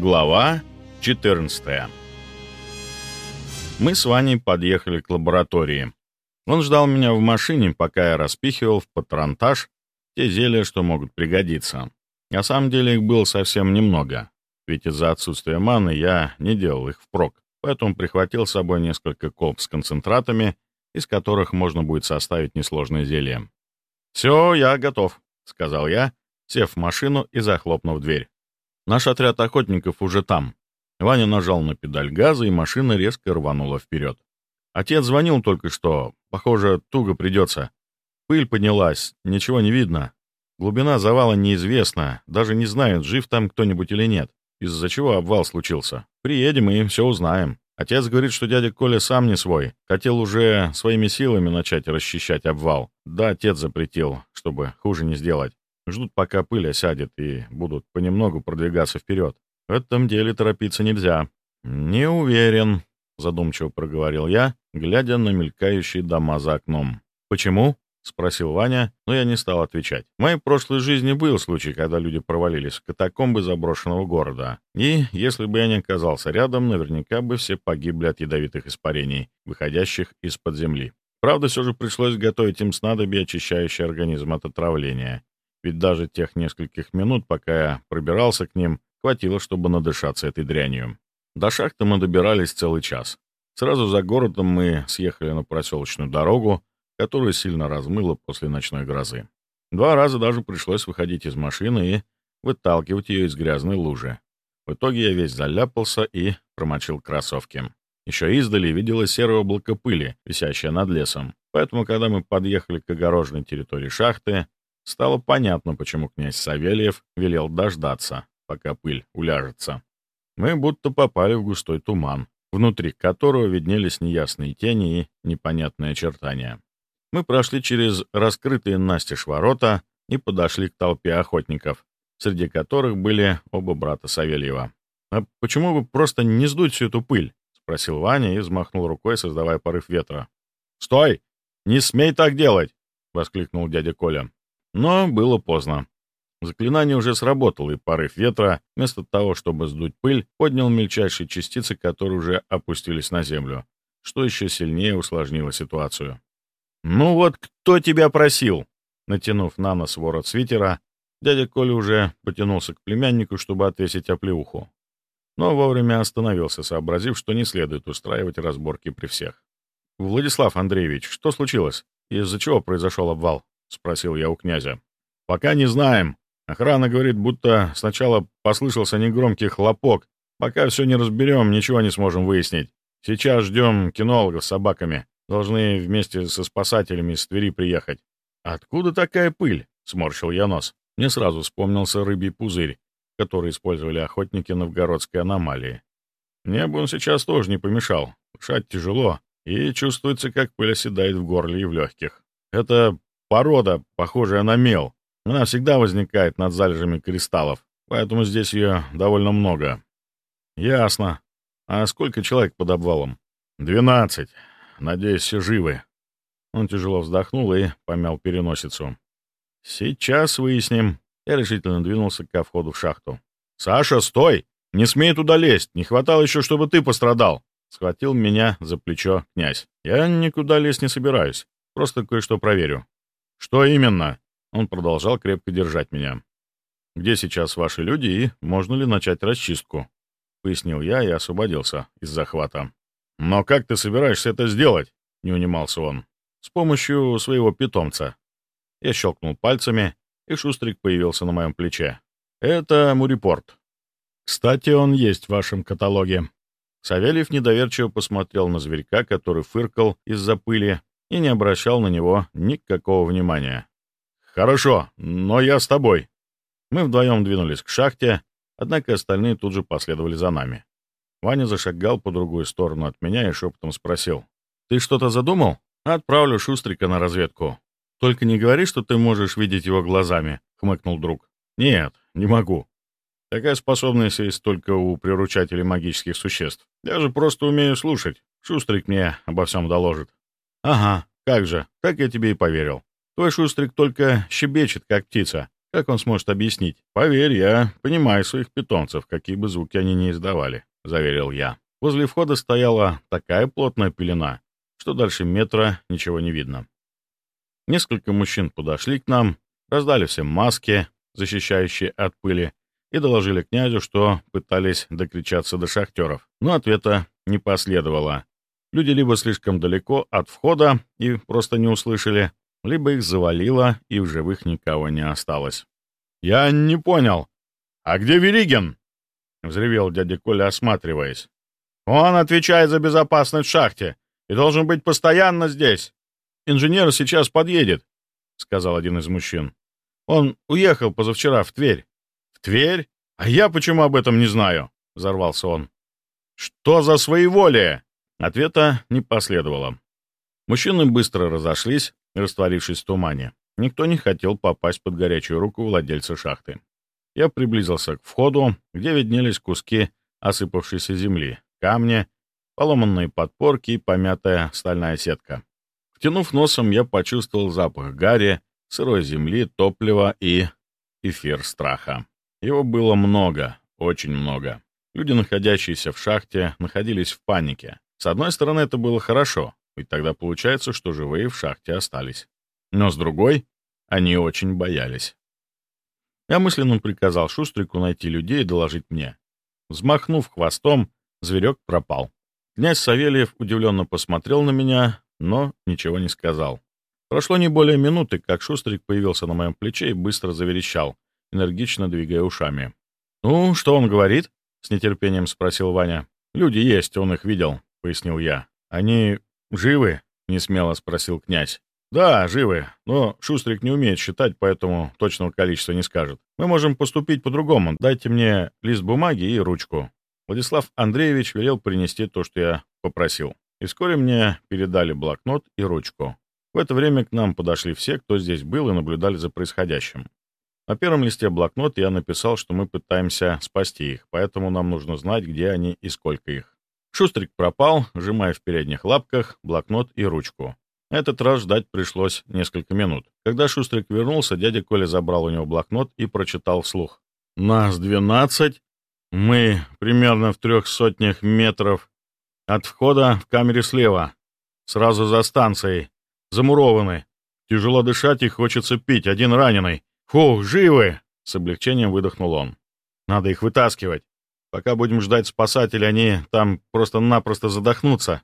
Глава 14 Мы с Ваней подъехали к лаборатории. Он ждал меня в машине, пока я распихивал в патронтаж те зелья, что могут пригодиться. На самом деле их было совсем немного, ведь из-за отсутствия маны я не делал их впрок, поэтому прихватил с собой несколько колб с концентратами, из которых можно будет составить несложное зелье. «Все, я готов», — сказал я, сев в машину и захлопнув дверь. Наш отряд охотников уже там. Ваня нажал на педаль газа, и машина резко рванула вперед. Отец звонил только что. Похоже, туго придется. Пыль поднялась, ничего не видно. Глубина завала неизвестна, даже не знают, жив там кто-нибудь или нет. Из-за чего обвал случился. Приедем и все узнаем. Отец говорит, что дядя Коля сам не свой. Хотел уже своими силами начать расчищать обвал. Да, отец запретил, чтобы хуже не сделать. Ждут, пока пыль осядет, и будут понемногу продвигаться вперед. В этом деле торопиться нельзя. «Не уверен», — задумчиво проговорил я, глядя на мелькающие дома за окном. «Почему?» — спросил Ваня, но я не стал отвечать. В моей прошлой жизни был случай, когда люди провалились в катакомбы заброшенного города. И, если бы я не оказался рядом, наверняка бы все погибли от ядовитых испарений, выходящих из-под земли. Правда, все же пришлось готовить им снадобье, очищающее организм от отравления ведь даже тех нескольких минут, пока я пробирался к ним, хватило, чтобы надышаться этой дрянью. До шахты мы добирались целый час. Сразу за городом мы съехали на проселочную дорогу, которую сильно размыло после ночной грозы. Два раза даже пришлось выходить из машины и выталкивать ее из грязной лужи. В итоге я весь заляпался и промочил кроссовки. Еще издали виделось серое облако пыли, висящее над лесом. Поэтому, когда мы подъехали к огороженной территории шахты, Стало понятно, почему князь Савельев велел дождаться, пока пыль уляжется. Мы будто попали в густой туман, внутри которого виднелись неясные тени и непонятные очертания. Мы прошли через раскрытые настежь ворота и подошли к толпе охотников, среди которых были оба брата Савельева. «А почему бы просто не сдуть всю эту пыль?» — спросил Ваня и взмахнул рукой, создавая порыв ветра. «Стой! Не смей так делать!» — воскликнул дядя Коля. Но было поздно. Заклинание уже сработало, и порыв ветра, вместо того, чтобы сдуть пыль, поднял мельчайшие частицы, которые уже опустились на землю, что еще сильнее усложнило ситуацию. «Ну вот кто тебя просил?» Натянув на нос ворот свитера, дядя Коля уже потянулся к племяннику, чтобы отвесить оплеуху. Но вовремя остановился, сообразив, что не следует устраивать разборки при всех. «Владислав Андреевич, что случилось? Из-за чего произошел обвал?» — спросил я у князя. «Пока не знаем. Охрана говорит, будто сначала послышался негромкий хлопок. Пока все не разберем, ничего не сможем выяснить. Сейчас ждем кинологов с собаками. Должны вместе со спасателями из Твери приехать». «Откуда такая пыль?» — сморщил я нос. Мне сразу вспомнился рыбий пузырь, который использовали охотники новгородской аномалии. Мне бы он сейчас тоже не помешал. Дышать тяжело, и чувствуется, как пыль оседает в горле и в легких. Это порода, похожая на мел. Она всегда возникает над залежами кристаллов, поэтому здесь ее довольно много. Ясно. А сколько человек под обвалом? Двенадцать. Надеюсь, все живы. Он тяжело вздохнул и помял переносицу. Сейчас выясним. Я решительно двинулся ко входу в шахту. «Саша, стой! Не смей туда лезть! Не хватало еще, чтобы ты пострадал!» Схватил меня за плечо князь. «Я никуда лезть не собираюсь. Просто кое-что проверю. «Что именно?» Он продолжал крепко держать меня. «Где сейчас ваши люди и можно ли начать расчистку?» Пояснил я и освободился из захвата. «Но как ты собираешься это сделать?» — не унимался он. «С помощью своего питомца». Я щелкнул пальцами, и Шустрик появился на моем плече. «Это Мурипорт. Кстати, он есть в вашем каталоге». Савельев недоверчиво посмотрел на зверька, который фыркал из-за пыли, и не обращал на него никакого внимания. «Хорошо, но я с тобой». Мы вдвоем двинулись к шахте, однако остальные тут же последовали за нами. Ваня зашагал по другую сторону от меня и шепотом спросил. «Ты что-то задумал? Отправлю Шустрика на разведку. Только не говори, что ты можешь видеть его глазами», — хмыкнул друг. «Нет, не могу. Такая способность есть только у приручателей магических существ. Я же просто умею слушать. Шустрик мне обо всем доложит». «Ага, как же, так я тебе и поверил. Твой шустрик только щебечет, как птица, Как он сможет объяснить? Поверь, я понимаю своих питомцев, какие бы звуки они ни издавали, — заверил я. Возле входа стояла такая плотная пелена, что дальше метра ничего не видно. Несколько мужчин подошли к нам, раздали всем маски, защищающие от пыли, и доложили князю, что пытались докричаться до шахтеров. Но ответа не последовало. Люди либо слишком далеко от входа и просто не услышали, либо их завалило, и в живых никого не осталось. «Я не понял. А где Веригин?» — взревел дядя Коля, осматриваясь. «Он отвечает за безопасность в шахте и должен быть постоянно здесь. Инженер сейчас подъедет», — сказал один из мужчин. «Он уехал позавчера в Тверь». «В Тверь? А я почему об этом не знаю?» — взорвался он. «Что за своеволие?» Ответа не последовало. Мужчины быстро разошлись, растворившись в тумане. Никто не хотел попасть под горячую руку владельца шахты. Я приблизился к входу, где виднелись куски осыпавшейся земли, камни, поломанные подпорки и помятая стальная сетка. Втянув носом, я почувствовал запах гари, сырой земли, топлива и эфир страха. Его было много, очень много. Люди, находящиеся в шахте, находились в панике. С одной стороны, это было хорошо, ведь тогда получается, что живые в шахте остались. Но с другой, они очень боялись. Я мысленно приказал Шустрику найти людей и доложить мне. Взмахнув хвостом, зверек пропал. Князь Савельев удивленно посмотрел на меня, но ничего не сказал. Прошло не более минуты, как Шустрик появился на моем плече и быстро заверещал, энергично двигая ушами. «Ну, что он говорит?» — с нетерпением спросил Ваня. «Люди есть, он их видел», — пояснил я. «Они живы?» — несмело спросил князь. «Да, живы, но Шустрик не умеет считать, поэтому точного количества не скажет. Мы можем поступить по-другому. Дайте мне лист бумаги и ручку». Владислав Андреевич велел принести то, что я попросил. И вскоре мне передали блокнот и ручку. В это время к нам подошли все, кто здесь был, и наблюдали за происходящим. На первом листе блокнота я написал, что мы пытаемся спасти их, поэтому нам нужно знать, где они и сколько их. Шустрик пропал, сжимая в передних лапках блокнот и ручку. Этот раз ждать пришлось несколько минут. Когда Шустрик вернулся, дядя Коля забрал у него блокнот и прочитал вслух. «Нас двенадцать. Мы примерно в трех сотнях метров от входа в камере слева. Сразу за станцией. Замурованы. Тяжело дышать и хочется пить. Один раненый. Фух, живы!» С облегчением выдохнул он. «Надо их вытаскивать. Пока будем ждать спасателей, они там просто-напросто задохнутся.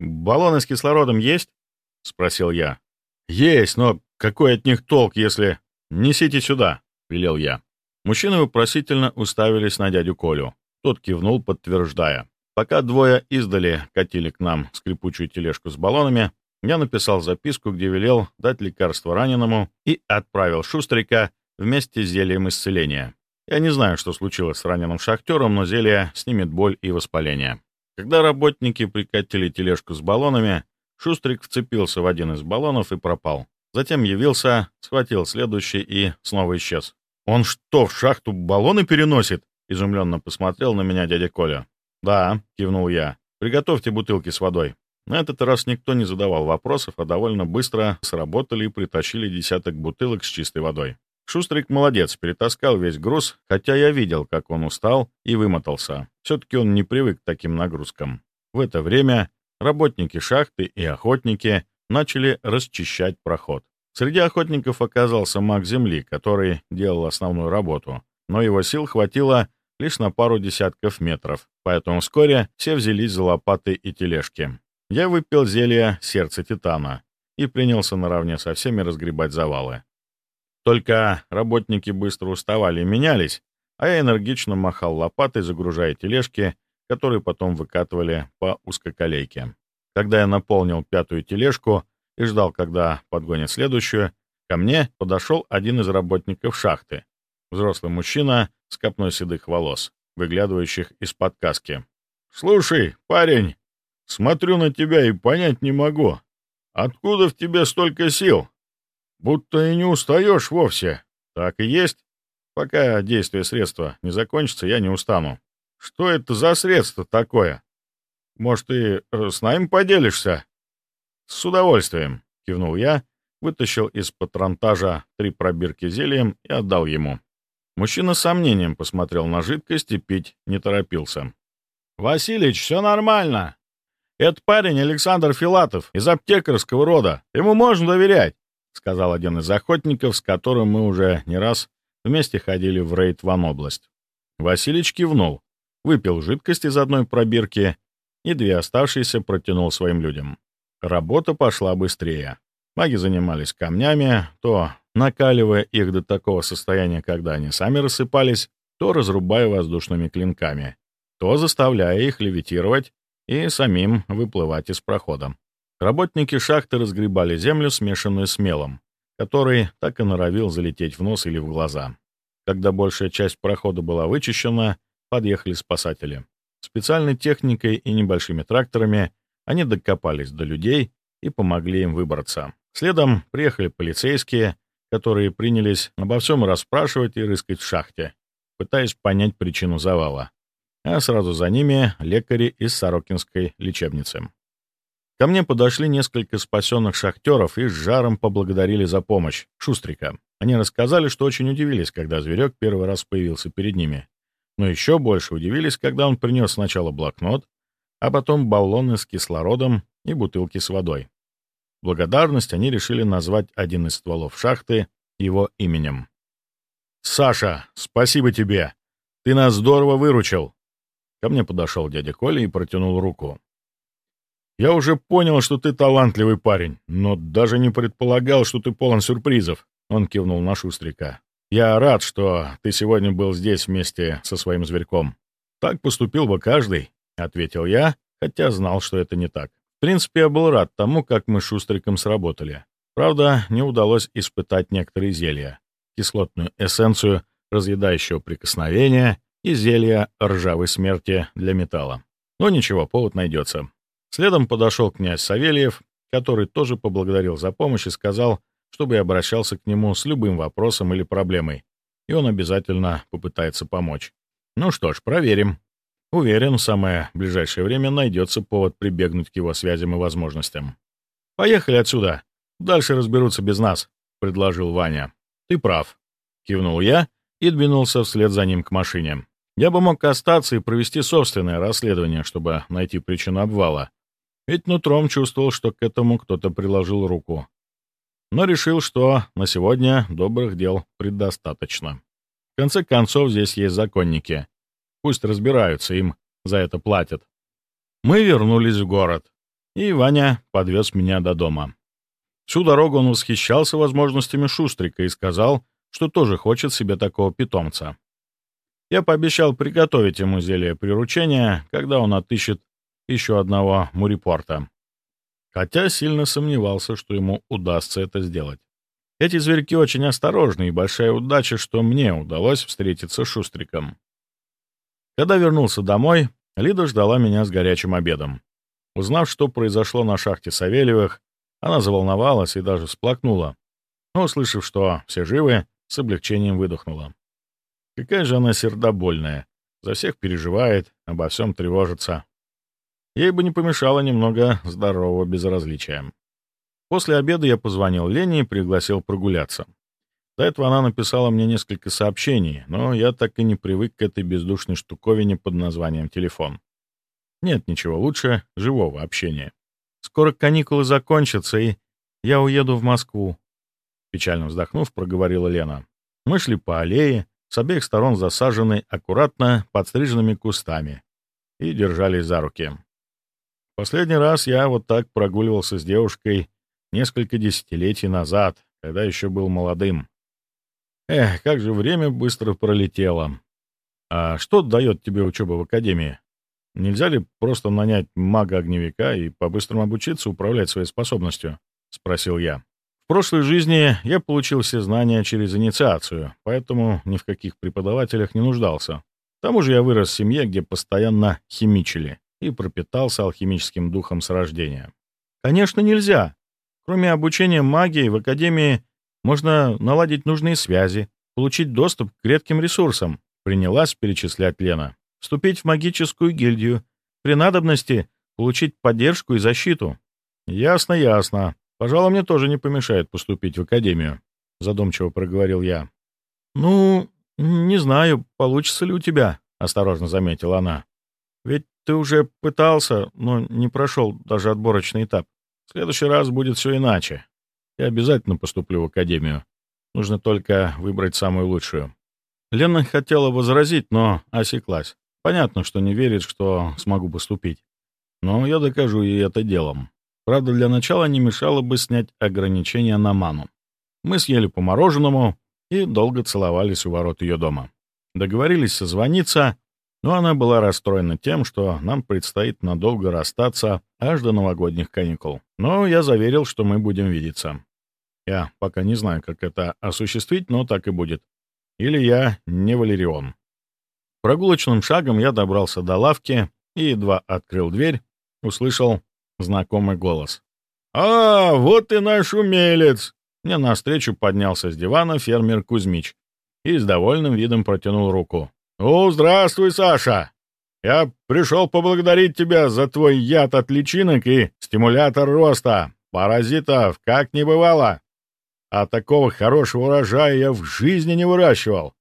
Баллоны с кислородом есть?» — спросил я. «Есть, но какой от них толк, если...» «Несите сюда», — велел я. Мужчины вопросительно уставились на дядю Колю. Тот кивнул, подтверждая. Пока двое издали катили к нам скрипучую тележку с баллонами, я написал записку, где велел дать лекарство раненому и отправил Шустрика вместе с зельем исцеления. Я не знаю, что случилось с раненым шахтером, но зелье снимет боль и воспаление. Когда работники прикатили тележку с баллонами, Шустрик вцепился в один из баллонов и пропал. Затем явился, схватил следующий и снова исчез. «Он что, в шахту баллоны переносит?» — изумленно посмотрел на меня дядя Коля. «Да», — кивнул я. «Приготовьте бутылки с водой». На этот раз никто не задавал вопросов, а довольно быстро сработали и притащили десяток бутылок с чистой водой. Шустрик молодец, перетаскал весь груз, хотя я видел, как он устал и вымотался. Все-таки он не привык к таким нагрузкам. В это время работники шахты и охотники начали расчищать проход. Среди охотников оказался маг земли, который делал основную работу, но его сил хватило лишь на пару десятков метров, поэтому вскоре все взялись за лопаты и тележки. Я выпил зелье «Сердце Титана» и принялся наравне со всеми разгребать завалы. Только работники быстро уставали и менялись, а я энергично махал лопатой, загружая тележки, которые потом выкатывали по узкоколейке. Когда я наполнил пятую тележку и ждал, когда подгонят следующую, ко мне подошел один из работников шахты, взрослый мужчина с копной седых волос, выглядывающих из-под каски. «Слушай, парень, смотрю на тебя и понять не могу. Откуда в тебе столько сил?» Будто и не устаешь вовсе. Так и есть. Пока действие средства не закончится, я не устану. Что это за средство такое? Может, ты э, с нами поделишься? С удовольствием, кивнул я вытащил из патронтажа три пробирки зельем и отдал ему. Мужчина с сомнением посмотрел на жидкость и пить не торопился. «Василич, все нормально. Это парень Александр Филатов из аптекарского рода. Ему можно доверять», — сказал один из охотников, с которым мы уже не раз вместе ходили в рейд в область. Василич кивнул, выпил жидкость из одной пробирки и две оставшиеся протянул своим людям. Работа пошла быстрее. Маги занимались камнями, то накаливая их до такого состояния, когда они сами рассыпались, то разрубая воздушными клинками, то заставляя их левитировать и самим выплывать из прохода. Работники шахты разгребали землю, смешанную с мелом, который так и норовил залететь в нос или в глаза. Когда большая часть прохода была вычищена, подъехали спасатели. Специальной техникой и небольшими тракторами они докопались до людей и помогли им выбраться. Следом приехали полицейские, которые принялись обо всем расспрашивать и рыскать в шахте, пытаясь понять причину завала. А сразу за ними лекари из Сорокинской лечебницы. Ко мне подошли несколько спасенных шахтеров и с жаром поблагодарили за помощь Шустрика. Они рассказали, что очень удивились, когда зверек первый раз появился перед ними. Но еще больше удивились, когда он принес сначала блокнот, а потом баллоны с кислородом и бутылки с водой благодарность они решили назвать один из стволов шахты его именем. «Саша, спасибо тебе! Ты нас здорово выручил!» Ко мне подошел дядя Коля и протянул руку. «Я уже понял, что ты талантливый парень, но даже не предполагал, что ты полон сюрпризов», — он кивнул на Шустрика. «Я рад, что ты сегодня был здесь вместе со своим зверьком. Так поступил бы каждый», — ответил я, хотя знал, что это не так. В принципе, я был рад тому, как мы с Шустриком сработали. Правда, не удалось испытать некоторые зелья. Кислотную эссенцию разъедающего прикосновения и зелья ржавой смерти для металла. Но ничего, повод найдется. Следом подошел князь Савельев, который тоже поблагодарил за помощь и сказал, чтобы я обращался к нему с любым вопросом или проблемой, и он обязательно попытается помочь. Ну что ж, проверим. Уверен, в самое ближайшее время найдется повод прибегнуть к его связям и возможностям. «Поехали отсюда. Дальше разберутся без нас», — предложил Ваня. «Ты прав», — кивнул я и двинулся вслед за ним к машине. Я бы мог остаться и провести собственное расследование, чтобы найти причину обвала. Ведь нутром чувствовал, что к этому кто-то приложил руку. Но решил, что на сегодня добрых дел предостаточно. В конце концов, здесь есть законники. Пусть разбираются, им за это платят. Мы вернулись в город, и Ваня подвез меня до дома. Всю дорогу он восхищался возможностями Шустрика и сказал, что тоже хочет себе такого питомца. Я пообещал приготовить ему зелье приручения, когда он отыщет еще одного мурипорта. Хотя сильно сомневался, что ему удастся это сделать. Эти зверьки очень осторожны, и большая удача, что мне удалось встретиться с Шустриком. Когда вернулся домой, Лида ждала меня с горячим обедом. Узнав, что произошло на шахте Савельевых, она заволновалась и даже всплакнула. Но, услышав, что все живы, с облегчением выдохнула. Какая же она сердобольная. За всех переживает, обо всем тревожится. Ей бы не помешало немного здорового безразличия. После обеда я позвонил Лене и пригласил прогуляться. До этого она написала мне несколько сообщений, но я так и не привык к этой бездушной штуковине под названием телефон. Нет ничего лучше живого общения. Скоро каникулы закончатся, и я уеду в Москву. Печально вздохнув, проговорила Лена. Мы шли по аллее, с обеих сторон засаженной аккуратно подстриженными кустами, и держались за руки. Последний раз я вот так прогуливался с девушкой несколько десятилетий назад, когда еще был молодым. Эх, как же время быстро пролетело. А что дает тебе учеба в академии? Нельзя ли просто нанять мага-огневика и по-быстрому обучиться управлять своей способностью? — спросил я. В прошлой жизни я получил все знания через инициацию, поэтому ни в каких преподавателях не нуждался. К тому же я вырос в семье, где постоянно химичили, и пропитался алхимическим духом с рождения. Конечно, нельзя. Кроме обучения магии, в Академии можно наладить нужные связи, получить доступ к редким ресурсам, принялась перечислять Лена. Вступить в магическую гильдию, при надобности получить поддержку и защиту. Ясно, ясно. «Пожалуй, мне тоже не помешает поступить в академию», — задумчиво проговорил я. «Ну, не знаю, получится ли у тебя», — осторожно заметила она. «Ведь ты уже пытался, но не прошел даже отборочный этап. В следующий раз будет все иначе. Я обязательно поступлю в академию. Нужно только выбрать самую лучшую». Лена хотела возразить, но осеклась. Понятно, что не верит, что смогу поступить. Но я докажу ей это делом. Правда, для начала не мешало бы снять ограничения на ману. Мы съели по мороженому и долго целовались у ворот ее дома. Договорились созвониться, но она была расстроена тем, что нам предстоит надолго расстаться аж до новогодних каникул. Но я заверил, что мы будем видеться. Я пока не знаю, как это осуществить, но так и будет. Или я не Валерион. Прогулочным шагом я добрался до лавки и, едва открыл дверь, услышал знакомый голос. «А, вот и наш умелец!» Мне навстречу поднялся с дивана фермер Кузьмич и с довольным видом протянул руку. «Ну, здравствуй, Саша! Я пришел поблагодарить тебя за твой яд от личинок и стимулятор роста. Паразитов как не бывало. А такого хорошего урожая я в жизни не выращивал.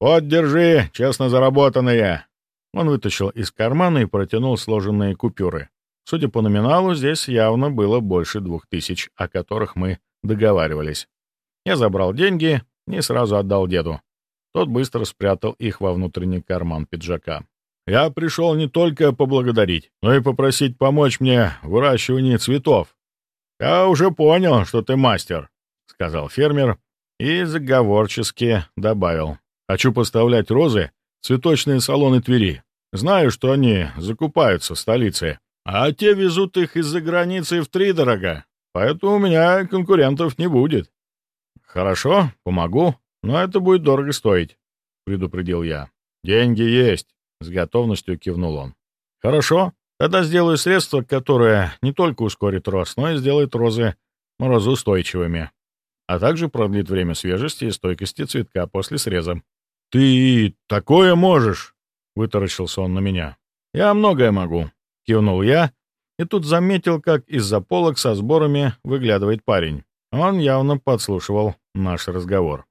Вот, держи, честно заработанные!» Он вытащил из кармана и протянул сложенные купюры. Судя по номиналу, здесь явно было больше двух тысяч, о которых мы договаривались. Я забрал деньги и сразу отдал деду. Тот быстро спрятал их во внутренний карман пиджака. «Я пришел не только поблагодарить, но и попросить помочь мне в выращивании цветов. Я уже понял, что ты мастер», — сказал фермер и заговорчески добавил. «Хочу поставлять розы в цветочные салоны Твери. Знаю, что они закупаются в столице, а те везут их из-за границы в три дорога. Поэтому у меня конкурентов не будет. Хорошо, помогу, но это будет дорого стоить, предупредил я. Деньги есть, с готовностью кивнул он. Хорошо, тогда сделаю средство, которое не только ускорит рост, но и сделает розы морозоустойчивыми, а также продлит время свежести и стойкости цветка после среза. «Ты такое можешь?» — вытаращился он на меня. «Я многое могу», — кивнул я и тут заметил, как из-за полок со сборами выглядывает парень. Он явно подслушивал наш разговор.